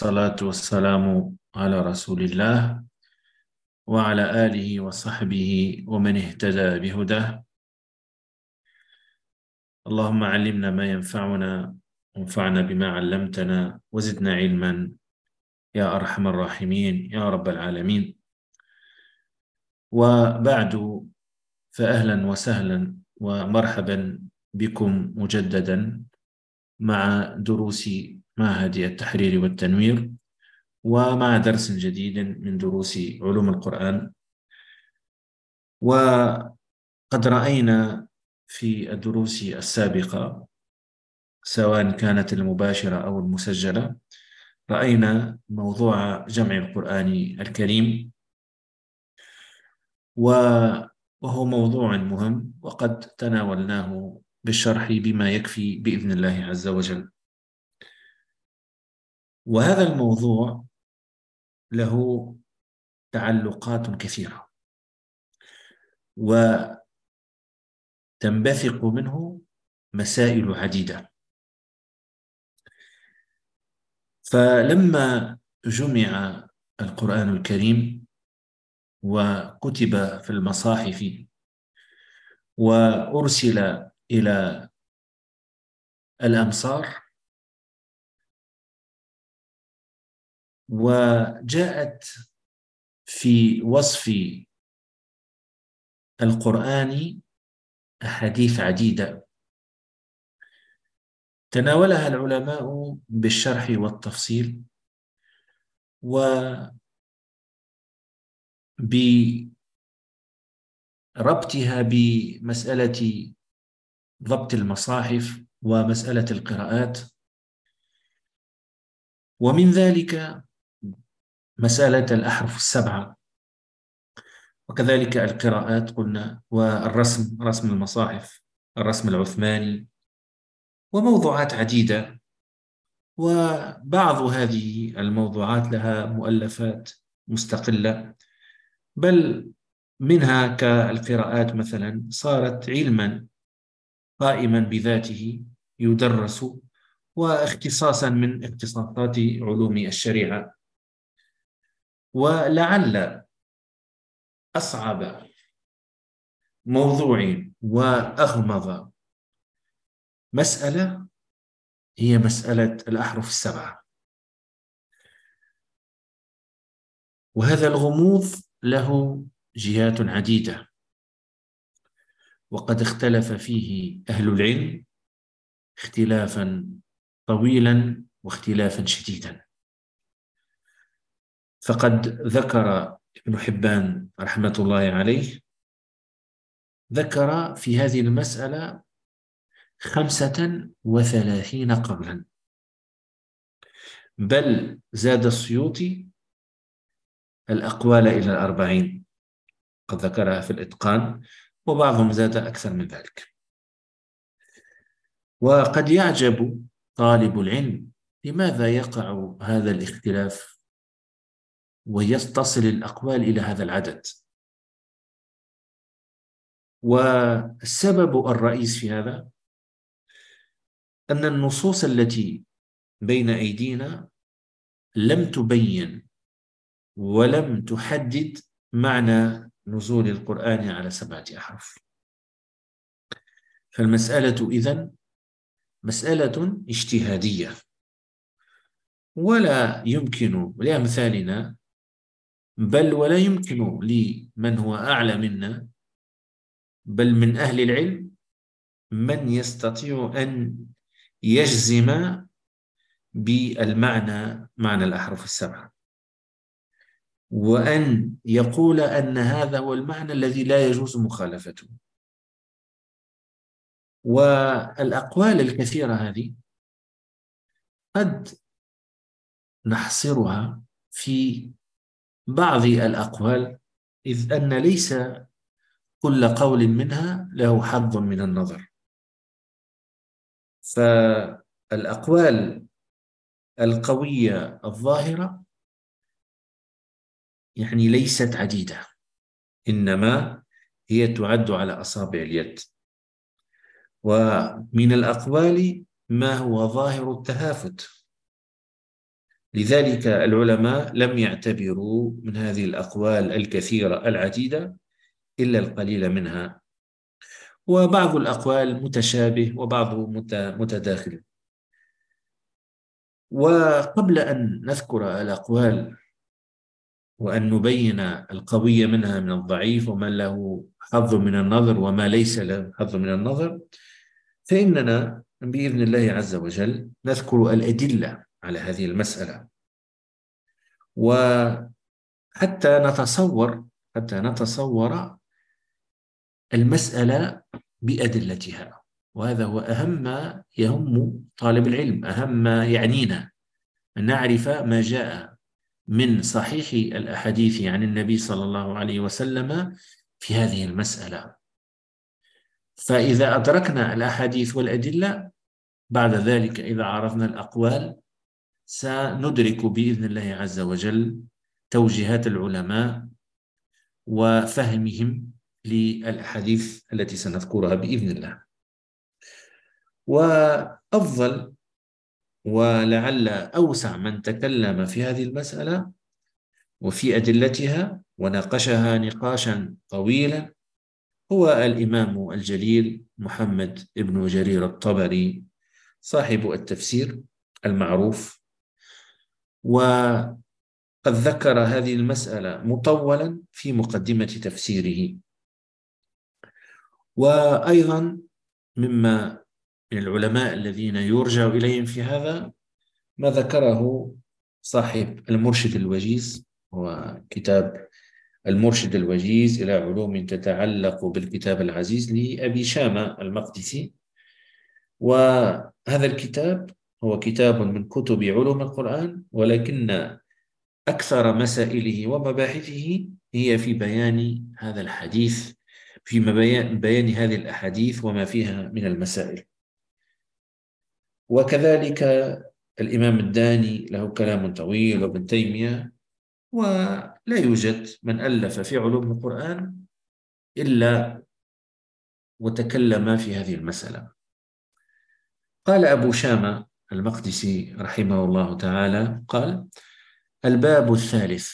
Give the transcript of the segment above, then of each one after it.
والصلاة والسلام على رسول الله وعلى آله وصحبه ومن اهتدى بهداه. اللهم علمنا ما ينفعنا وانفعنا بما علمتنا وزدنا علما. يا أرحم الراحمين يا رب العالمين. وبعد فأهلا وسهلا ومرحبا بكم مجددا مع دروس معهد التحرير والتنوير ومع درس جديد من دروس علوم القرآن. وقد رأينا في الدروس السابقة سواء كانت المباشرة أو المسجلة رأينا موضوع جمع القرآن الكريم وهو موضوع مهم وقد تناولناه بالشرح بما يكفي بإذن الله عز وجل. وهذا الموضوع له تعلقات كثيرة. وتنبثق منه مسائل عديدة. فلما جمع القرآن الكريم وكتب في المصاحف وأرسل إلى الأمصار وجاءت في وصف القرآن أحاديث عديدة. تناولها العلماء بالشرح والتفصيل وبربطها بمسألة ضبط المصاحف ومسألة القراءات. ومن ذلك مسألة الأحرف السبعة. وكذلك القراءات قلنا والرسم رسم المصاحف الرسم العثماني وموضوعات عديدة. وبعض هذه الموضوعات لها مؤلفات مستقلة بل منها كالقراءات مثلا صارت علما قائما بذاته يدرس واختصاصا من اختصاصات علوم الشريعة. ولعل أصعب موضوع وأغمض. مسألة هي مسألة الأحرف السبعة. وهذا الغموض له جهات عديدة. وقد اختلف فيه أهل العلم اختلافا طويلا واختلافا شديدا. فقد ذكر ابن حبان رحمة الله عليه ذكر في هذه المسألة خمسة وثلاثين قولا بل زاد السيوطي الأقوال إلى الأربعين قد ذكرها في الإتقان وبعضهم زاد أكثر من ذلك. وقد يعجب طالب العلم لماذا يقع هذا الاختلاف؟ ويتصل الأقوال إلى هذا العدد. والسبب الرئيس في هذا أن النصوص التي بين أيدينا لم تبين ولم تحدد معنى نزول القرآن على سبعة أحرف. فالمسألة إذن مسألة اجتهادية. ولا يمكن لأمثالنا بل ولا يمكن لمن هو أعلى منا بل من أهل العلم من يستطيع أن يجزم بالمعنى معنى الأحرف السبعة. وأن يقول أن هذا هو المعنى الذي لا يجوز مخالفته. والأقوال الكثيرة هذه قد نحصرها في بعض الأقوال إذ أن ليس كل قول منها له حظ من النظر. فالأقوال القوية الظاهرة يعني ليست عديدة إنما هي تعد على أصابع اليد. ومن الأقوال ما هو ظاهر التهافت. لذلك العلماء لم يعتبروا من هذه الأقوال الكثيرة العديدة إلا القليل منها. وبعض الأقوال متشابه وبعضه متداخل. وقبل أن نذكر الأقوال وأن نبين القوية منها من الضعيف وما له حظ من النظر وما ليس له حظ من النظر فإننا بإذن الله عز وجل نذكر الأدلة على هذه المسألة. وحتى نتصور حتى نتصور المسألة بأدلتها. وهذا هو أهم ما يهم طالب العلم أهم ما يعنينا. أن نعرف ما جاء من صحيح الأحاديث عن النبي صلى الله عليه وسلم في هذه المسألة. فإذا أدركنا الأحاديث والأدلة بعد ذلك إذا عرفنا الأقوال سندرك بإذن الله عز وجل توجيهات العلماء وفهمهم للأحاديث التي سنذكرها بإذن الله. وأفضل ولعل أوسع من تكلم في هذه المسألة وفي أدلتها وناقشها نقاشا طويلا هو الإمام الجليل محمد بن جرير الطبري صاحب التفسير المعروف وقد ذكر هذه المسألة مطولا في مقدمة تفسيره. وأيضا مما من العلماء الذين يرجع إليهم في هذا ما ذكره صاحب المرشد الوجيز وكتاب المرشد الوجيز إلى علوم تتعلق بالكتاب العزيز لأبي شامة المقدسي. وهذا الكتاب هو كتاب من كتب علوم القرآن ولكن أكثر مسائله ومباحثه هي في بيان هذا الحديث في بيان هذه الأحاديث وما فيها من المسائل. وكذلك الإمام الداني له كلام طويل وابن تيمية ولا يوجد من ألف في علوم القرآن إلا وتكلم في هذه المسألة. قال أبو شامة المقدسي رحمه الله تعالى قال الباب الثالث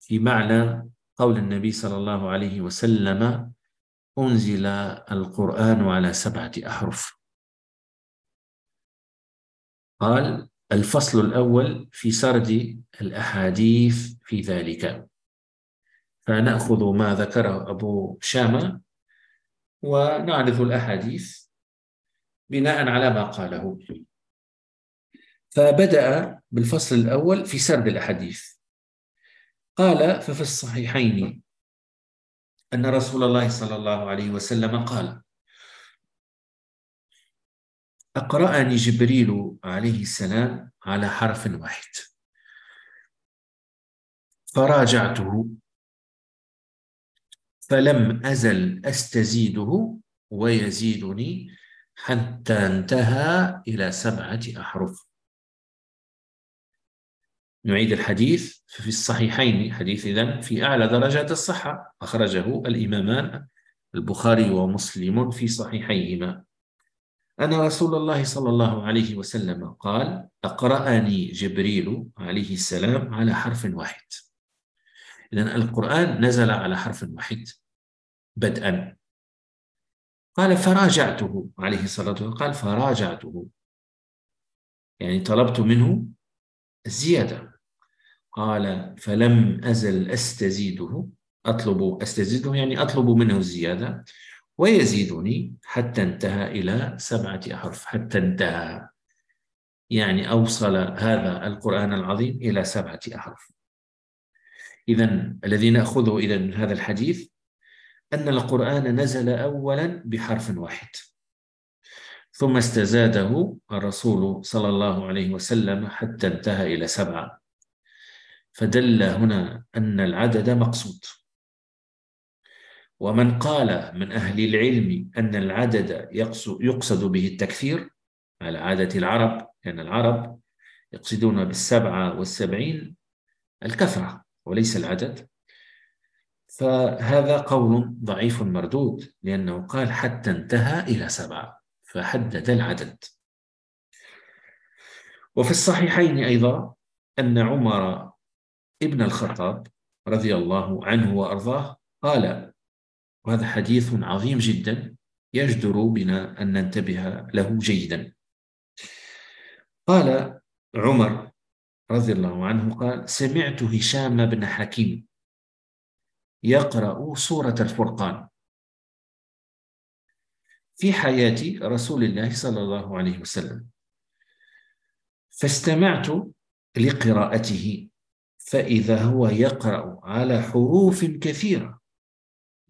في معنى قول النبي صلى الله عليه وسلم أنزل القرآن على سبعة أحرف. قال الفصل الأول في سرد الأحاديث في ذلك. فنأخذ ما ذكره أبو شامة ونعرض الأحاديث بناء على ما قاله. فبدأ بالفصل الأول في سرد الأحاديث. قال ففي الصحيحين أن رسول الله صلى الله عليه وسلم قال أقرأني جبريل عليه السلام على حرف واحد. فراجعته. فلم أزل أستزيده ويزيدني حتى انتهى إلى سبعة أحرف. نعيد الحديث في الصحيحين. حديث إذن في أعلى درجات الصحة. أخرجه الإمامان البخاري ومسلم في صحيحيهما. أن رسول الله صلى الله عليه وسلم قال أقرأني جبريل عليه السلام على حرف واحد. إذا القرآن نزل على حرف واحد بدءا. قال فراجعته. عليه الصلاة والسلام قال فراجعته. يعني طلبت منه الزيادة قال فلم أزل أستزيده. أطلب أستزيده يعني أطلب منه الزيادة. ويزيدني حتى انتهى إلى سبعة أحرف حتى انتهى. يعني أوصل هذا القرآن العظيم إلى سبعة أحرف. إذا الذي نأخذه إذا من هذا الحديث أن القرآن نزل أولا بحرف واحد. ثم استزاده الرسول صلى الله عليه وسلم حتى انتهى إلى سبعة. فدل هنا أن العدد مقصود. ومن قال من أهل العلم أن العدد يقصد به التكثير على عادة العرب لأن يعني العرب يقصدون بالسبعة والسبعين الكثرة وليس العدد. فهذا قول ضعيف مردود لأنه قال حتى انتهى إلى سبعة فحدد العدد. وفي الصحيحين أيضا أن عمر ابن الخطاب رضي الله عنه وارضاه قال وهذا حديث عظيم جدا يجدر بنا ان ننتبه له جيدا قال عمر رضي الله عنه قال سمعت هشام بن حكيم يقرا سورة الفرقان في حياه رسول الله صلى الله عليه وسلم فاستمعت لقراءته فإذا هو يقرأ على حروف كثيرة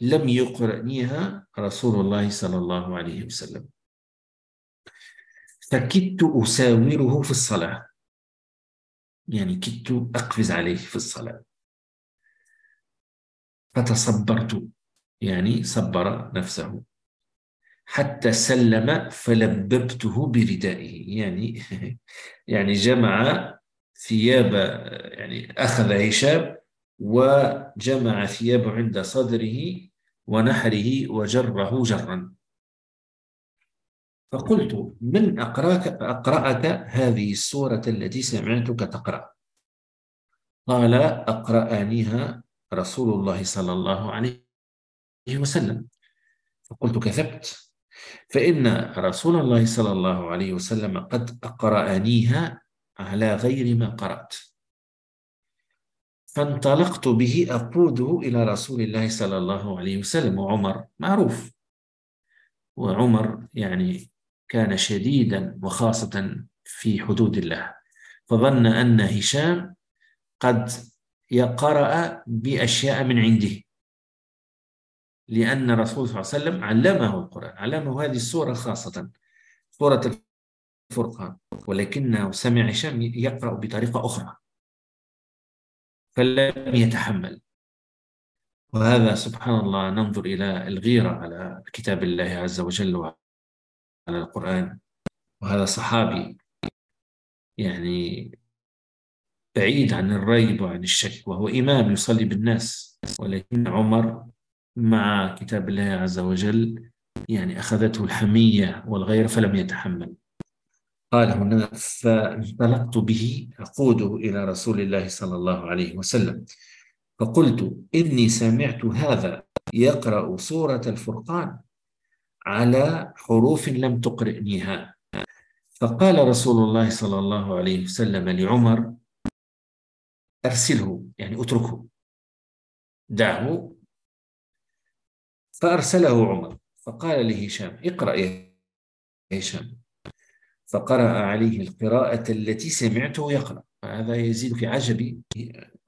لم يقرأنيها رسول الله صلى الله عليه وسلم. فكدت أساوره في الصلاة. يعني كدت أقفز عليه في الصلاة. فتصبرت. يعني صبر نفسه. حتى سلم فلببته بردائه. يعني يعني جمع ثياب يعني أخذ هشام وجمع ثيابه عند صدره ونحره وجره جرا. فقلت من أقرأك, أقرأك هذه السورة التي سمعتك تقرأ؟ قال أقرأنيها رسول الله صلى الله عليه وسلم. فقلت كذبت. فإن رسول الله صلى الله عليه وسلم قد أقرأنيها على غير ما قرأت. فانطلقت به أقوده إلى رسول الله صلى الله عليه وسلم وعمر معروف. وعمر يعني كان شديدا وخاصة في حدود الله. فظن أن هشام قد يقرأ بأشياء من عنده. لأن الرسول صلى الله عليه وسلم علمه القرآن علمه هذه السورة خاصة. سورة فرقة ولكنه سمع هشام يقرأ بطريقة أخرى. فلم يتحمل. وهذا سبحان الله ننظر إلى الغيرة على كتاب الله عز وجل وعلى القرآن. وهذا صحابي يعني بعيد عن الريب وعن الشك وهو إمام يصلي بالناس ولكن عمر مع كتاب الله عز وجل يعني أخذته الحمية والغيرة فلم يتحمل. قال هنا فانطلقت به أقوده إلى رسول الله صلى الله عليه وسلم. فقلت إني سمعت هذا يقرأ سورة الفرقان على حروف لم تقرئنيها. فقال رسول الله صلى الله عليه وسلم لعمر أرسله يعني أتركه دعه. فأرسله عمر فقال لهشام اقرأ يا هشام. فقرأ عليه القراءة التي سمعته يقرأ. هذا يزيد في عجبي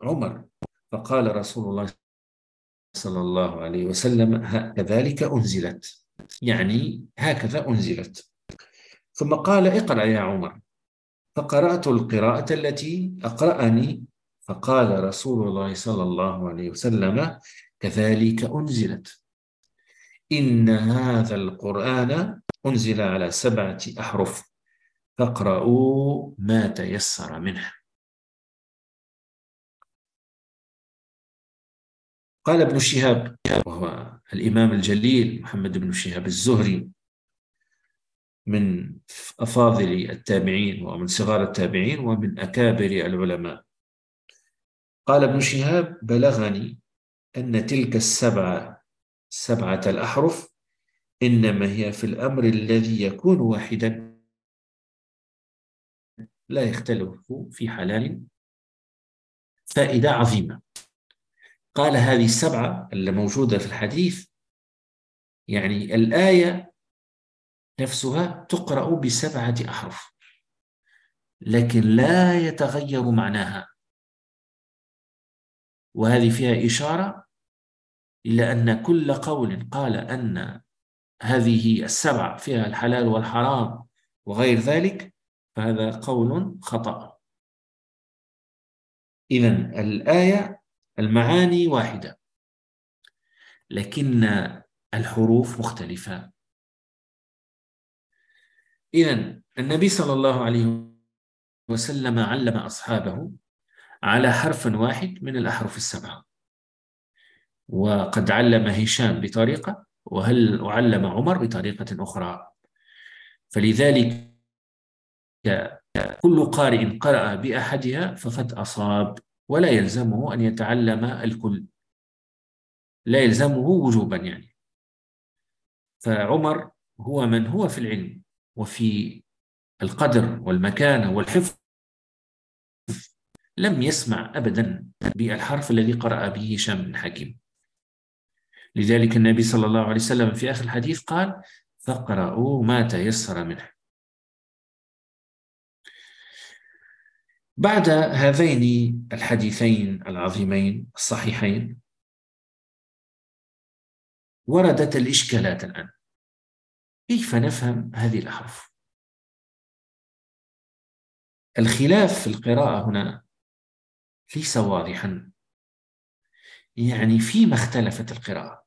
عمر. فقال رسول الله صلى الله عليه وسلم كذلك أنزلت. يعني هكذا أنزلت. ثم قال اقرأ يا عمر. فقرأت القراءة التي أقرأني. فقال رسول الله صلى الله عليه وسلم كذلك أنزلت. إن هذا القرآن أنزل على سبعة أحرف. فاقرأوا ما تيسر منه. قال ابن شهاب وهو الإمام الجليل محمد بن شهاب الزهري من أفاضل التابعين ومن صغار التابعين ومن أكابر العلماء. قال ابن شهاب بلغني أن تلك السبعة سبعة الأحرف إنما هي في الأمر الذي يكون واحدا. لا يختلف في حلال فائدة عظيمة. قال هذه السبعة الموجودة في الحديث يعني الآية نفسها تقرأ بسبعة أحرف لكن لا يتغير معناها. وهذه فيها إشارة إلى أن كل قول قال أن هذه السبع فيها الحلال والحرام وغير ذلك فهذا قول خطأ. إذا الآية المعاني واحدة. لكن الحروف مختلفة. إذا النبي صلى الله عليه وسلم علم أصحابه على حرف واحد من الأحرف السبعة. وقد علم هشام بطريقة وهل وعلم عمر بطريقة أخرى. فلذلك كل قارئ قرأ بأحدها فقد أصاب ولا يلزمه أن يتعلم الكل. لا يلزمه وجوبا يعني. فعمر هو من هو في العلم وفي القدر والمكانة والحفظ. لم يسمع أبدا بالحرف الذي قرأ به هشام بن حكيم. لذلك النبي صلى الله عليه وسلم في آخر الحديث قال فقرأوا ما تيسر منه. بعد هذين الحديثين العظيمين الصحيحين وردت الإشكالات الآن. كيف نفهم هذه الأحرف؟ الخلاف في القراءة هنا ليس واضحا. يعني فيما اختلفت القراءة؟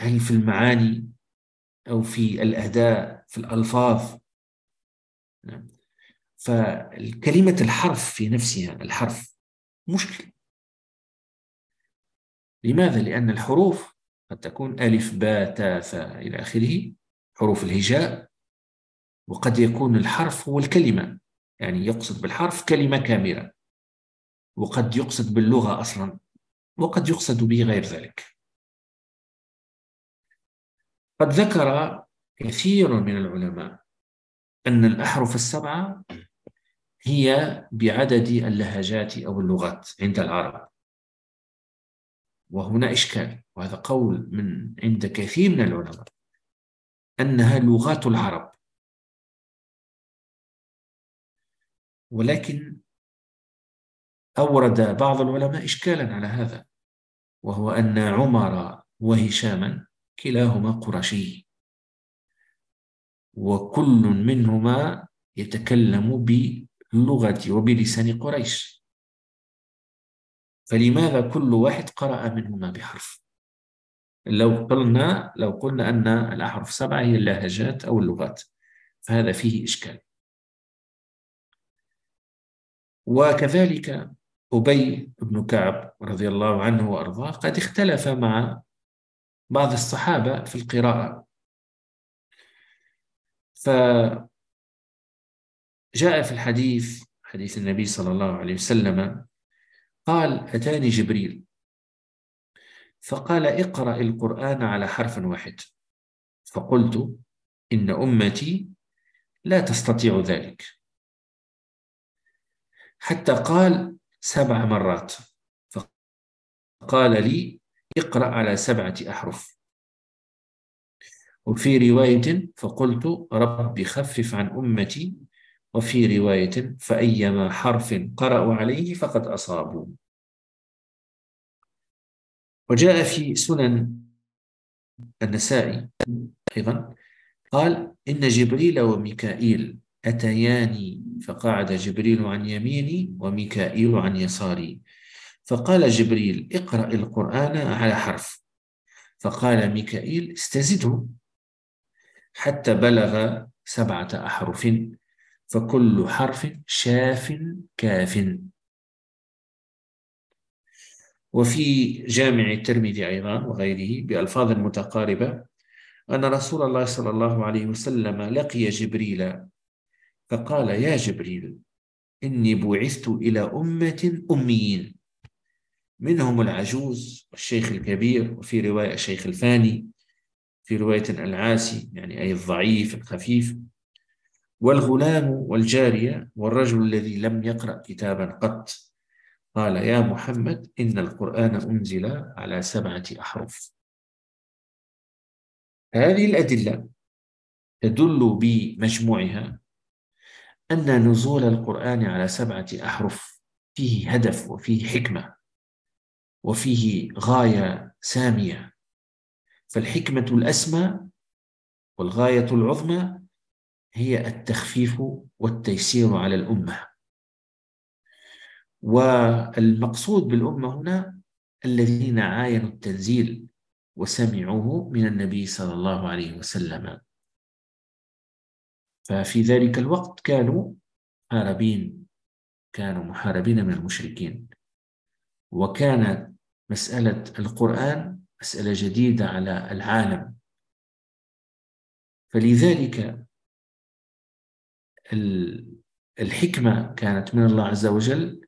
هل في المعاني أو في الأداء في الألفاظ؟ نعم. فكلمة الحرف في نفسها الحرف مشكل. لماذا؟ لأن الحروف قد تكون ألف باء تاء ثاء إلى آخره حروف الهجاء وقد يكون الحرف هو الكلمة. يعني يقصد بالحرف كلمة كاملة. وقد يقصد باللغة أصلا. وقد يقصد به غير ذلك. قد ذكر كثير من العلماء أن الأحرف السبعة هي بعدد اللهجات أو اللغات عند العرب. وهنا إشكال. وهذا قول من عند كثير من العلماء. أنها لغات العرب. ولكن أورد بعض العلماء إشكالا على هذا. وهو أن عمر وهشاما كلاهما قرشي. وكل منهما يتكلم باللغة وبلسان قريش. فلماذا كل واحد قرأ منهما بحرف؟ لو قلنا لو قلنا أن الأحرف سبعة هي اللهجات أو اللغات فهذا فيه إشكال. وكذلك أبي بن كعب رضي الله عنه وأرضاه قد اختلف مع بعض الصحابة في القراءة. فجاء في الحديث حديث النبي صلى الله عليه وسلم قال أتاني جبريل. فقال اقرأ القرآن على حرف واحد. فقلت إن أمتي لا تستطيع ذلك. حتى قال سبع مرات. فقال لي اقرأ على سبعة أحرف. وفي رواية فقلت رب خفف عن أمتي وفي رواية فأيما حرف قرأوا عليه فقد أصابوا. وجاء في سنن النسائي أيضا قال إن جبريل وميكائيل أتياني فقعد جبريل عن يميني وميكائيل عن يساري. فقال جبريل اقرأ القرآن على حرف. فقال ميكائيل استزده. حتى بلغ سبعة أحرف فكل حرف شاف كاف. وفي جامع الترمذي أيضا وغيره بألفاظ متقاربة أن رسول الله صلى الله عليه وسلم لقي جبريل فقال يا جبريل إني بعثت إلى أمة أميين منهم العجوز والشيخ الكبير وفي رواية الشيخ الفاني في رواية العاسي يعني أي الضعيف الخفيف. والغلام والجارية والرجل الذي لم يقرأ كتابا قط. قال يا محمد إن القرآن أنزل على سبعة أحرف. هذه الأدلة تدل بمجموعها أن نزول القرآن على سبعة أحرف فيه هدف وفيه حكمة وفيه غاية سامية. فالحكمة الأسمى والغاية العظمى هي التخفيف والتيسير على الأمة. والمقصود بالأمة هنا الذين عاينوا التنزيل وسمعوه من النبي صلى الله عليه وسلم. ففي ذلك الوقت كانوا محاربين كانوا محاربين من المشركين. وكانت مسألة القرآن أسئلة جديدة على العالم. فلذلك الحكمة كانت من الله عز وجل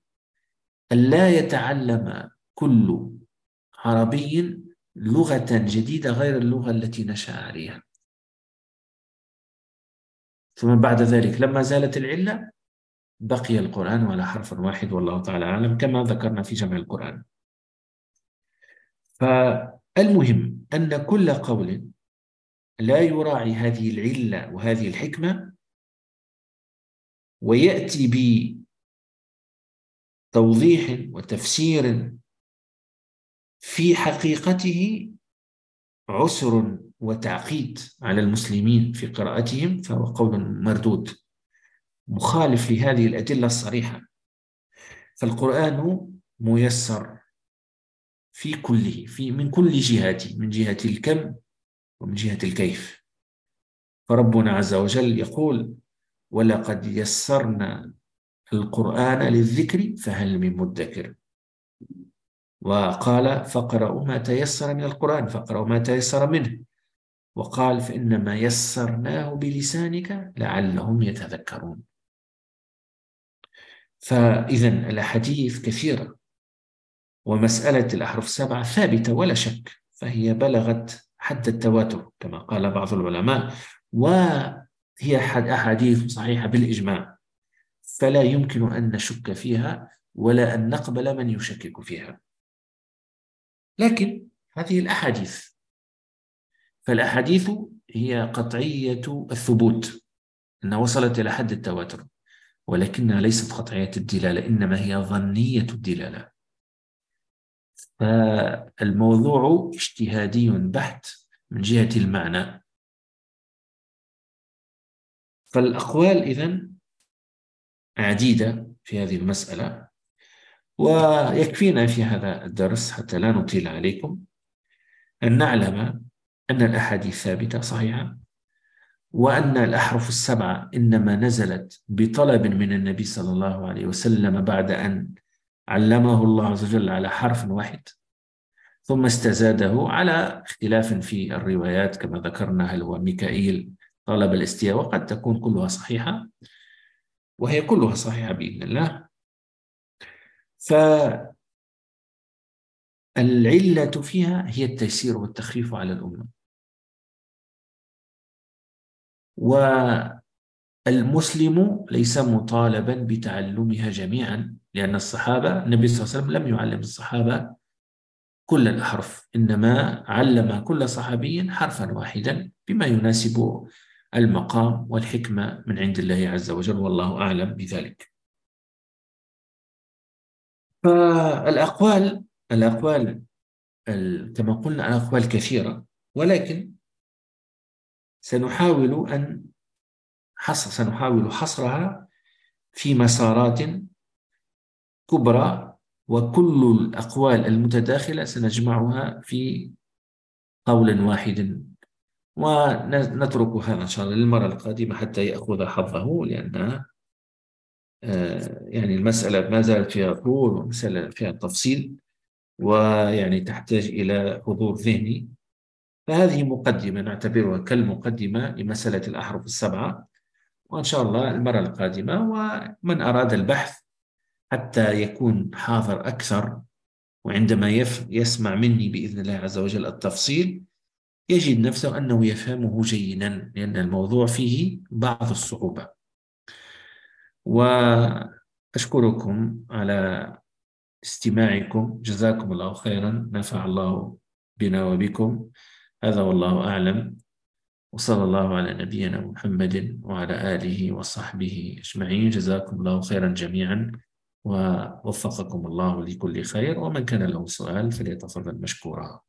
ألا يتعلم كل عربي لغة جديدة غير اللغة التي نشأ عليها. ثم بعد ذلك لما زالت العلة بقي القرآن على حرف واحد والله تعالى أعلم كما ذكرنا في جمع القرآن. المهم أن كل قول لا يراعي هذه العلة وهذه الحكمة ويأتي بتوضيح وتفسير في حقيقته عسر وتعقيد على المسلمين في قراءتهم فهو قول مردود مخالف لهذه الأدلة الصريحة. فالقرآن ميسر. في كله في من كل جهة من جهة الكم ومن جهة الكيف. فربنا عز وجل يقول ولقد يسرنا القرآن للذكر فهل من مدكر؟ وقال فقرأوا ما تيسر من القرآن فقرأوا ما تيسر منه. وقال فإنما يسرناه بلسانك لعلهم يتذكرون. فإذا الأحاديث كثيرة. ومسألة الأحرف السبعة ثابتة ولا شك فهي بلغت حد التواتر كما قال بعض العلماء وهي أحاديث صحيحة بالإجماع فلا يمكن أن نشك فيها ولا أن نقبل من يشكك فيها. لكن هذه الأحاديث فالأحاديث هي قطعية الثبوت أنها وصلت إلى حد التواتر ولكنها ليست قطعية الدلالة إنما هي ظنية الدلالة. فالموضوع اجتهادي بحت من جهة المعنى. فالأقوال إذن عديدة في هذه المسألة ويكفينا في هذا الدرس حتى لا نطيل عليكم أن نعلم أن الأحاديث ثابتة صحيحة وأن الأحرف السبعة إنما نزلت بطلب من النبي صلى الله عليه وسلم بعد أن علمه الله عز وجل على حرف واحد. ثم استزاده على اختلاف في الروايات كما ذكرنا هل هو ميكائيل؟ طلب الاستياء وقد تكون كلها صحيحة وهي كلها صحيحة بإذن الله. فالعلة فيها هي التيسير والتخفيف على الأمة. والمسلم ليس مطالبا بتعلمها جميعا. لأن الصحابة النبي صلى الله عليه وسلم لم يعلم الصحابة كل الأحرف إنما علم كل صحابي حرفا واحدا بما يناسب المقام والحكمة من عند الله عز وجل والله أعلم بذلك. فالأقوال الأقوال كما قلنا الأقوال كثيرة ولكن سنحاول أن حصر سنحاول حصرها في مسارات كبرى وكل الأقوال المتداخلة سنجمعها في قولا واحدا ونترك هذا إن شاء الله للمرة القادمة حتى يأخذ حظه لأن آه، يعني المسألة ما زالت فيها طول ومسألة فيها تفصيل ويعني تحتاج إلى حضور ذهني. فهذه مقدمة نعتبرها كالمقدمة لمسألة الأحرف السبعة. وإن شاء الله المرة القادمة ومن أراد البحث حتى يكون حاضر أكثر وعندما يسمع مني بإذن الله عز وجل التفصيل يجد نفسه أنه يفهمه جيدا لأن الموضوع فيه بعض الصعوبة. وأشكركم على استماعكم. جزاكم الله خيرا. نفع الله بنا وبكم. هذا والله أعلم. وصلى الله على نبينا محمد وعلى آله وصحبه أجمعين. جزاكم الله خيرا جميعا. ووفقكم الله لكل خير ومن كان له سؤال فليتفضل مشكورا.